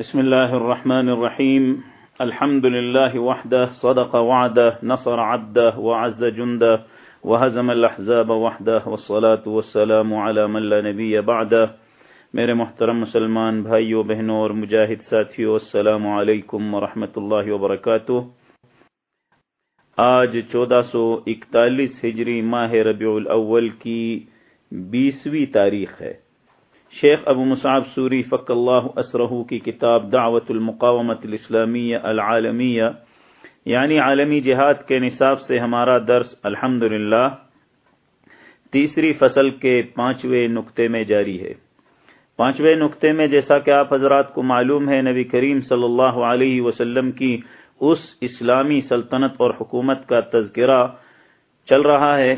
بسم الله الرحمن الرحيم الحمد لله وحده صدق وعده نصر عبده وعز جنده وهزم الأحزاب وحده والصلاة والسلام على من لا نبي بعده میرے محترم مسلمان بھائیوں بہنوں اور مجاہد ساتھیوں السلام علیکم ورحمۃ اللہ وبرکاتہ۔ آج چودہ سو اکتالیس ہجری ماہ ربیع الاول کی بیسویں تاریخ ہے۔ شیخ ابو مصعب سوری فق اللہ اسرہ کی کتاب دعوت المقامت الاسلامیہ العالمیہ یعنی عالمی جہاد کے نصاب سے ہمارا درس الحمد تیسری فصل کے پانچویں نقطے میں جاری ہے۔ پانچویں نقطے میں جیسا کہ آپ حضرات کو معلوم ہے، نبی کریم صلی اللہ علیہ وسلم کی اس اسلامی سلطنت اور حکومت کا تذکرہ چل رہا ہے۔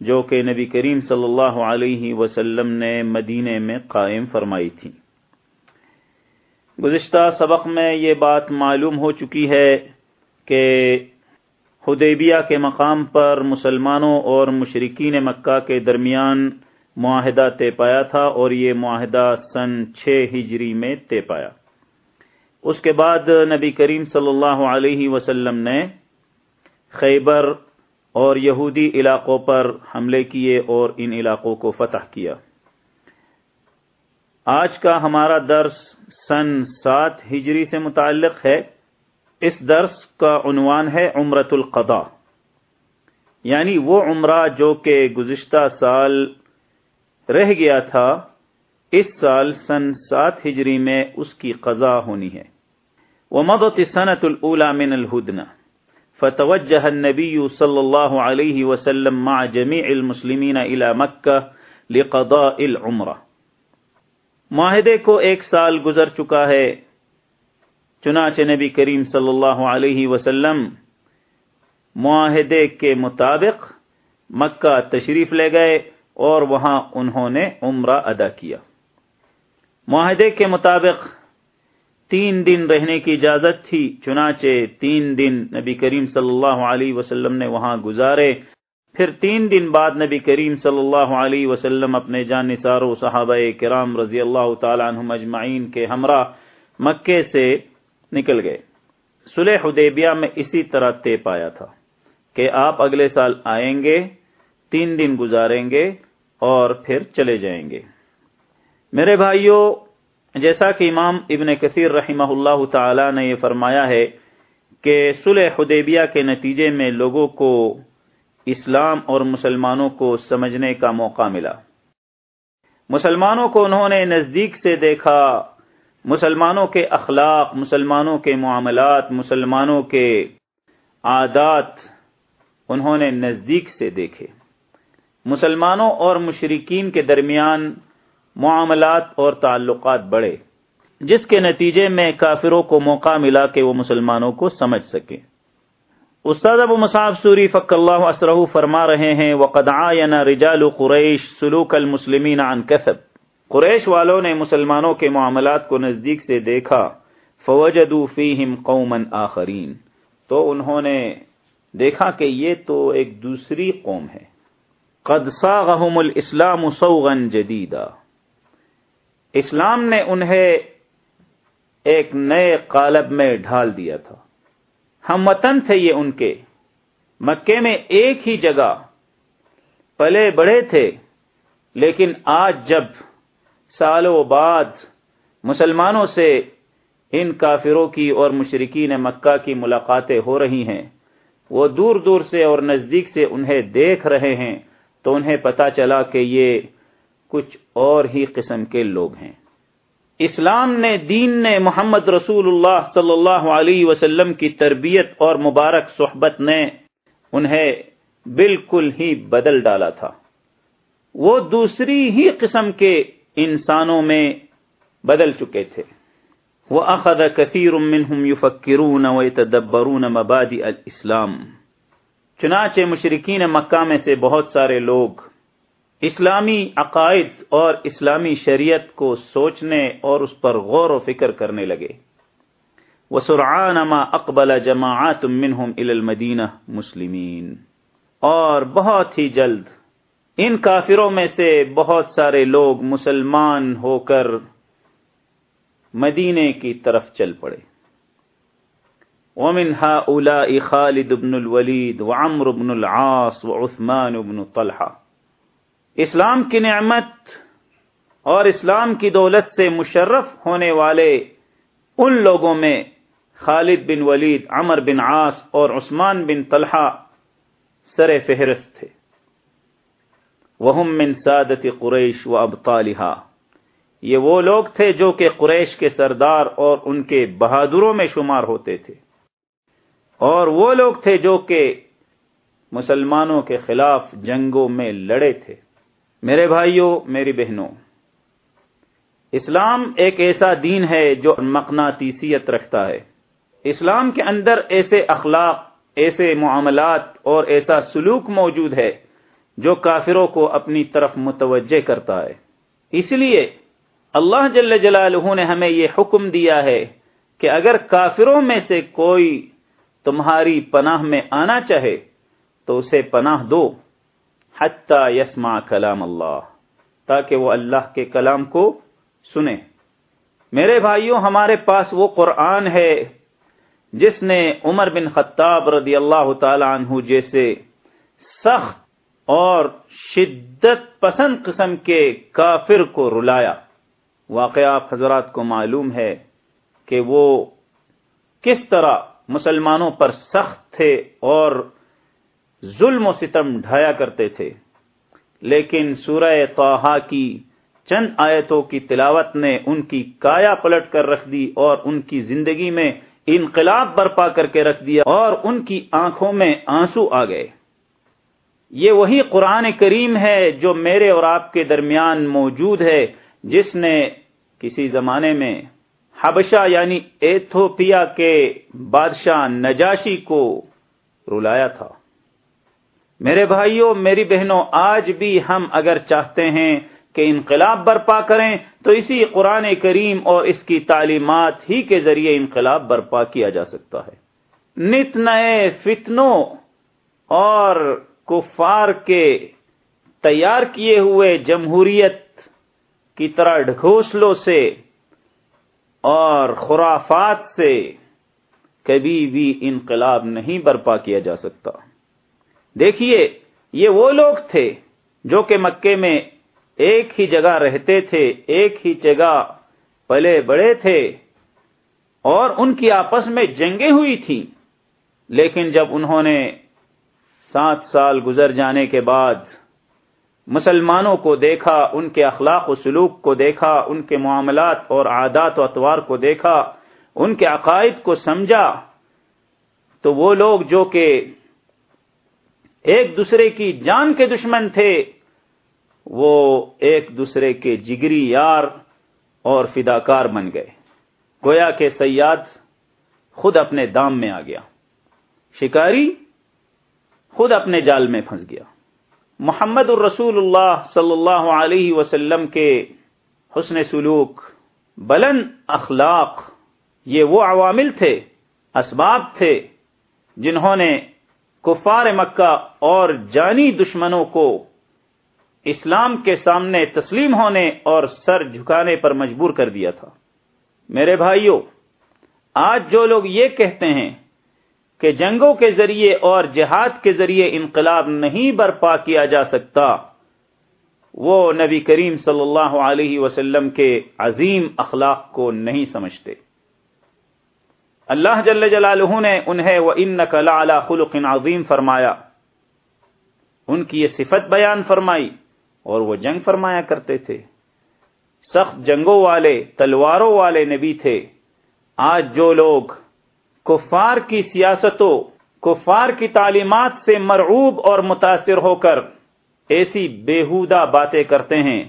جو کہ نبی کریم صلی اللہ علیہ وسلم نے مدینے میں قائم فرمائی تھی۔ گزشتہ سبق میں یہ بات معلوم ہو چکی ہے کہ حدیبیہ کے مقام پر مسلمانوں اور مشرقین مکہ کے درمیان معاہدہ طے پایا تھا اور یہ معاہدہ سن چھ ہجری میں طے پایا۔ اس کے بعد نبی کریم صلی اللہ علیہ وسلم نے خیبر اور یہودی علاقوں پر حملے کیے اور ان علاقوں کو فتح کیا۔ آج کا ہمارا درس سن سات ہجری سے متعلق ہے۔ اس درس کا عنوان ہے عمرت القضاء۔ یعنی وہ عمرہ جو کہ گزشتہ سال رہ گیا تھا، اس سال سن سات ہجری میں اس کی قضا ہونی ہے۔ وہ مدت صنعت من الہدنا فتوجه النبي صلى الله عليه وسلم مع جميع المسلمين الى مكة لقضاء العمرة معاہدے کو ایک سال گزر چکا ہے۔ چنانچہ نبی کریم صلی اللہ علیہ وسلم معاہدے کے مطابق مکہ تشریف لے گئے اور وہاں انہوں نے عمرہ ادا کیا۔ معاہدے کے مطابق تین دن رہنے کی اجازت تھی، چنانچہ تین دن نبی کریم صلی اللہ علیہ وسلم نے وہاں گزارے۔ پھر تین دن بعد نبی کریم صلی اللہ علیہ وسلم اپنے جان نثار و صحابہ کرام رضی اللہ تعالی عنہم اجمعین کے ہمراہ مکے سے نکل گئے۔ سلح حدیبیہ میں اسی طرح طے پایا تھا کہ آپ اگلے سال آئیں گے، تین دن گزاریں گے اور پھر چلے جائیں گے۔ میرے بھائیوں جیسا کہ امام ابن کثیر رحمہ اللہ تعالی نے یہ فرمایا ہے کہ صلح حدیبیہ کے نتیجے میں لوگوں کو اسلام اور مسلمانوں کو سمجھنے کا موقع ملا۔ مسلمانوں کو انہوں نے نزدیک سے دیکھا، مسلمانوں کے اخلاق، مسلمانوں کے معاملات، مسلمانوں کے عادات انہوں نے نزدیک سے دیکھے۔ مسلمانوں اور مشرقین کے درمیان معاملات اور تعلقات بڑھے، جس کے نتیجے میں کافروں کو موقع ملا کہ وہ مسلمانوں کو سمجھ سکیں۔ استاد ابو مصعب سوری فق اللہ اسرہ فرما رہے ہیں، وقد عاین رجال قریش سلوک المسلمین عن کسب۔ قریش والوں نے مسلمانوں کے معاملات کو نزدیک سے دیکھا۔ فوجدوا فیہم قوما آخرین۔ تو انہوں نے دیکھا کہ یہ تو ایک دوسری قوم ہے۔ قد صاغهم الاسلام صوغا جدیدا۔ اسلام نے انہیں ایک نئے قالب میں ڈھال دیا تھا۔ ہم وطن تھے یہ ان کے۔ مکے میں ایک ہی جگہ۔ پلے بڑے تھے۔ لیکن آج جب سالوں بعد مسلمانوں سے ان کافروں کی اور مشرقین مکہ کی ملاقاتیں ہو رہی ہیں، وہ دور دور سے اور نزدیک سے انہیں دیکھ رہے ہیں، تو انہیں پتا چلا کہ یہ کچھ اور ہی قسم کے لوگ ہیں۔ اسلام نے، دین نے محمد رسول اللہ صلی اللہ علیہ وسلم کی تربیت اور مبارک صحبت نے انہیں بالکل ہی بدل ڈالا تھا۔ وہ دوسری ہی قسم کے انسانوں میں بدل چکے تھے۔ وہ اخذ کثیر منہم یفکرون ویتدبرون مبادئ الاسلام۔ چنانچہ مشرقین مکہ میں سے بہت سارے لوگ اسلامی عقائد اور اسلامی شریعت کو سوچنے اور اس پر غور و فکر کرنے لگے۔ وہ ما اقبال جماعت منہم المدینہ مسلمین اور بہت ہی جلد ان کافروں میں سے بہت سارے لوگ مسلمان ہو کر مدینے کی طرف چل پڑے۔ ومن هؤلاء خالد بن الولید وعمر بن العاص وعثمان بن طلحہ اسلام کی نعمت اور اسلام کی دولت سے مشرف ہونے والے ان لوگوں میں خالد بن ولید، عمر بن عاص اور عثمان بن طلحہ سر فہرست تھے۔ وہ من سعادت قریش و ابطالحہ یہ وہ لوگ تھے جو کہ قریش کے سردار اور ان کے بہادروں میں شمار ہوتے تھے۔ اور وہ لوگ تھے جو کہ مسلمانوں کے خلاف جنگوں میں لڑے تھے۔ میرے بھائیوں میری بہنوں، اسلام ایک ایسا دین ہے جو مقناطیسیت رکھتا ہے۔ اسلام کے اندر ایسے اخلاق، ایسے معاملات اور ایسا سلوک موجود ہے جو کافروں کو اپنی طرف متوجہ کرتا ہے۔ اس لیے اللہ جل جلالہ نے ہمیں یہ حکم دیا ہے کہ اگر کافروں میں سے کوئی تمہاری پناہ میں آنا چاہے تو اسے پناہ دو۔ حتی یسما کلام اللہ، تاکہ وہ اللہ کے کلام کو سنے۔ میرے بھائیوں ہمارے پاس وہ قرآن ہے جس نے عمر بن خطاب رضی اللہ تعالی عنہ جیسے سخت اور شدت پسند قسم کے کافر کو رلایا۔ واقعہ حضرات کو معلوم ہے کہ وہ کس طرح مسلمانوں پر سخت تھے اور ظلم و ستم ڈھایا کرتے تھے۔ لیکن سورہ توحا کی چند آیتوں کی تلاوت نے ان کی کایا پلٹ کر رکھ دی اور ان کی زندگی میں انقلاب برپا کر کے رکھ دیا اور ان کی آنکھوں میں آنسو آ گئے۔ یہ وہی قرآن کریم ہے جو میرے اور آپ کے درمیان موجود ہے، جس نے کسی زمانے میں حبشہ یعنی ایتھوپیا کے بادشاہ نجاشی کو رلایا تھا۔ میرے بھائیوں میری بہنوں، آج بھی ہم اگر چاہتے ہیں کہ انقلاب برپا کریں، تو اسی قرآن کریم اور اس کی تعلیمات ہی کے ذریعے انقلاب برپا کیا جا سکتا ہے۔ نت نئے فتنوں اور کفار کے تیار کیے ہوئے جمہوریت کی طرح ڈھکوسلوں سے اور خرافات سے کبھی بھی انقلاب نہیں برپا کیا جا سکتا۔ دیکھیے، یہ وہ لوگ تھے جو کہ مکے میں ایک ہی جگہ رہتے تھے، ایک ہی جگہ پلے بڑے تھے، اور ان کی آپس میں جنگیں ہوئی تھیں۔ لیکن جب انہوں نے سات سال گزر جانے کے بعد مسلمانوں کو دیکھا، ان کے اخلاق و سلوک کو دیکھا، ان کے معاملات اور عادات و اطوار کو دیکھا، ان کے عقائد کو سمجھا، تو وہ لوگ جو کہ ایک دوسرے کی جان کے دشمن تھے، وہ ایک دوسرے کے جگری یار اور فداکار بن گئے۔ گویا کے سیاد خود اپنے دام میں آ گیا۔ شکاری خود اپنے جال میں پھنس گیا۔ محمد الرسول اللہ صلی اللہ علیہ وسلم کے حسن سلوک، بلند اخلاق، یہ وہ عوامل تھے، اسباب تھے جنہوں نے کفار مکہ اور جانی دشمنوں کو اسلام کے سامنے تسلیم ہونے اور سر جھکانے پر مجبور کر دیا تھا۔ میرے بھائیوں آج جو لوگ یہ کہتے ہیں کہ جنگوں کے ذریعے اور جہاد کے ذریعے انقلاب نہیں برپا کیا جا سکتا، وہ نبی کریم صلی اللہ علیہ وسلم کے عظیم اخلاق کو نہیں سمجھتے۔ اللہ جل جلالہ نے انہیں وہ ان نقلا خلق عظیم فرمایا۔ ان کی یہ صفت بیان فرمائی اور وہ جنگ فرمایا کرتے تھے۔ سخت جنگوں والے، تلواروں والے نبی تھے۔ آج جو لوگ کفار کی سیاستوں، کفار کی تعلیمات سے مرعوب اور متاثر ہو کر ایسی بےحودہ باتیں کرتے ہیں،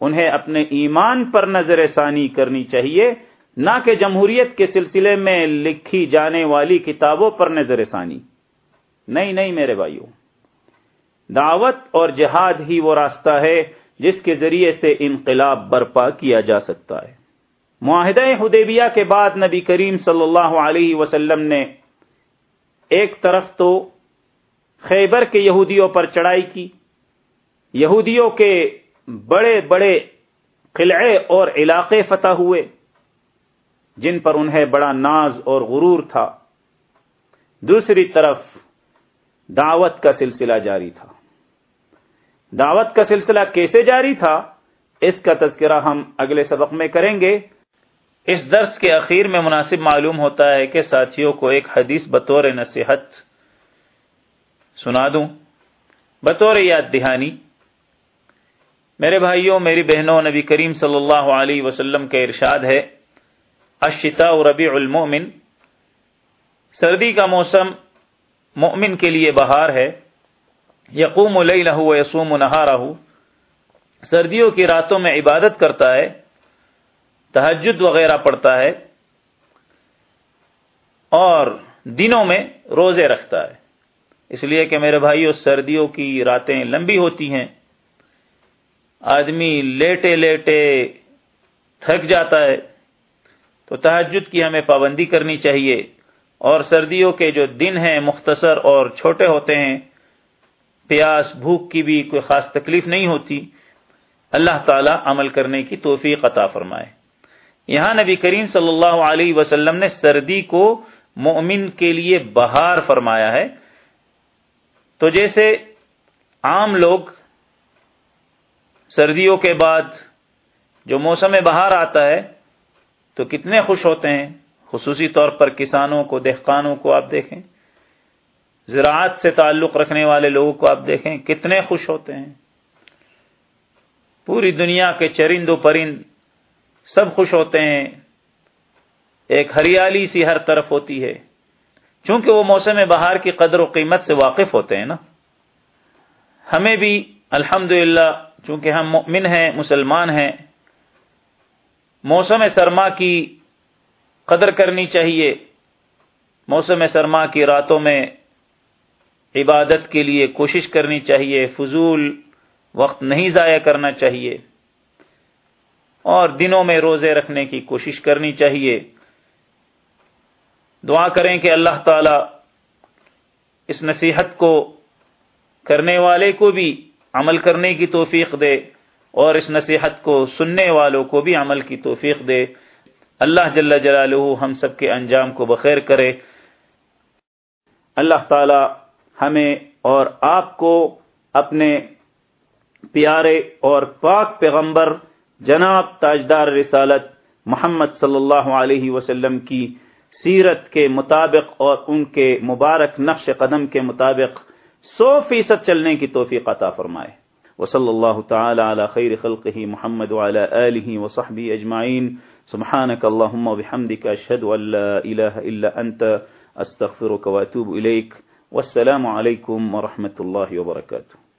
انہیں اپنے ایمان پر نظر ثانی کرنی چاہیے۔ نہ کہ جمہوریت کے سلسلے میں لکھی جانے والی کتابوں پر نظر ثانی۔ نہیں نہیں میرے بھائیوں دعوت اور جہاد ہی وہ راستہ ہے جس کے ذریعے سے انقلاب برپا کیا جا سکتا ہے۔ معاہدہ حدیبیہ کے بعد نبی کریم صلی اللہ علیہ وسلم نے ایک طرف تو خیبر کے یہودیوں پر چڑھائی کی۔ یہودیوں کے بڑے بڑے قلعے اور علاقے فتح ہوئے۔ جن پر انہیں بڑا ناز اور غرور تھا۔ دوسری طرف دعوت کا سلسلہ جاری تھا۔ دعوت کا سلسلہ کیسے جاری تھا؟ اس کا تذکرہ ہم اگلے سبق میں کریں گے۔ اس درس کے اخیر میں مناسب معلوم ہوتا ہے کہ ساتھیوں کو ایک حدیث بطور نصیحت سنا دوں۔ بطور یاد دہانی، میرے بھائیوں، میری بہنوں، نبی کریم صلی اللہ علیہ وسلم کا ارشاد ہے اشتا ربیع المؤمن۔ سردی کا موسم مؤمن کے لیے بہار ہے۔ یقوم لیلہ و یسوم نہارہ۔ سردیوں کی راتوں میں عبادت کرتا ہے۔ تحجد وغیرہ پڑتا ہے۔ اور دنوں میں روزے رکھتا ہے۔ اس لیے کہ میرے بھائیوں سردیوں کی راتیں لمبی ہوتی ہیں۔ آدمی لیٹے لیٹے تھک جاتا ہے۔ تو تحجد کی ہمیں پابندی کرنی چاہیے۔ اور سردیوں کے جو دن ہیں مختصر اور چھوٹے ہوتے ہیں، پیاس، بھوک کی بھی کوئی خاص تکلیف نہیں ہوتی۔ اللہ تعالی عمل کرنے کی توفیق عطا فرمائے۔ یہاں نبی کریم صلی اللہ علیہ وسلم نے سردی کو مومن کے لیے بہار فرمایا ہے۔ تو جیسے عام لوگ سردیوں کے بعد جو موسم بہار آتا ہے تو کتنے خوش ہوتے ہیں خصوصی طور پر کسانوں کو، دہقانوں کو آپ دیکھیں۔ زراعت سے تعلق رکھنے والے لوگوں کو آپ دیکھیں، کتنے خوش ہوتے ہیں۔ پوری دنیا کے چرند و پرند سب خوش ہوتے ہیں۔ ایک ہریالی سی ہر طرف ہوتی ہے۔ چونکہ وہ موسم بہار کی قدر و قیمت سے واقف ہوتے ہیں نا۔ ہمیں بھی الحمد چونکہ ہم مؤمن ہیں، مسلمان ہیں موسم سرما کی قدر کرنی چاہیے۔ موسم سرما کی راتوں میں عبادت کے لیے کوشش کرنی چاہیے۔ فضول وقت نہیں ضائع کرنا چاہیے۔ اور دنوں میں روزے رکھنے کی کوشش کرنی چاہیے۔ دعا کریں کہ اللہ تعالی اس نصیحت کو کرنے والے کو بھی عمل کرنے کی توفیق دے۔ اور اس نصیحت کو سننے والوں کو بھی عمل کی توفیق دے۔ اللہ جل جلالہ ہم سب کے انجام کو بخیر کرے۔ اللہ تعالی ہمیں اور آپ کو اپنے پیارے اور پاک پیغمبر جناب تاجدار رسالت محمد صلی اللہ علیہ وسلم کی سیرت کے مطابق اور ان کے مبارک نقش قدم کے مطابق سو فیصد چلنے کی توفیق عطا فرمائے۔ وصلی اللہ تعالی علی خیر خلقه محمد وعلى آله وصحبه اجمعین سبحانك اللهم وبحمدك اشهد ان لا اله الا انت استغفرك واتوب اليك والسلام عليكم ورحمه الله وبركاته.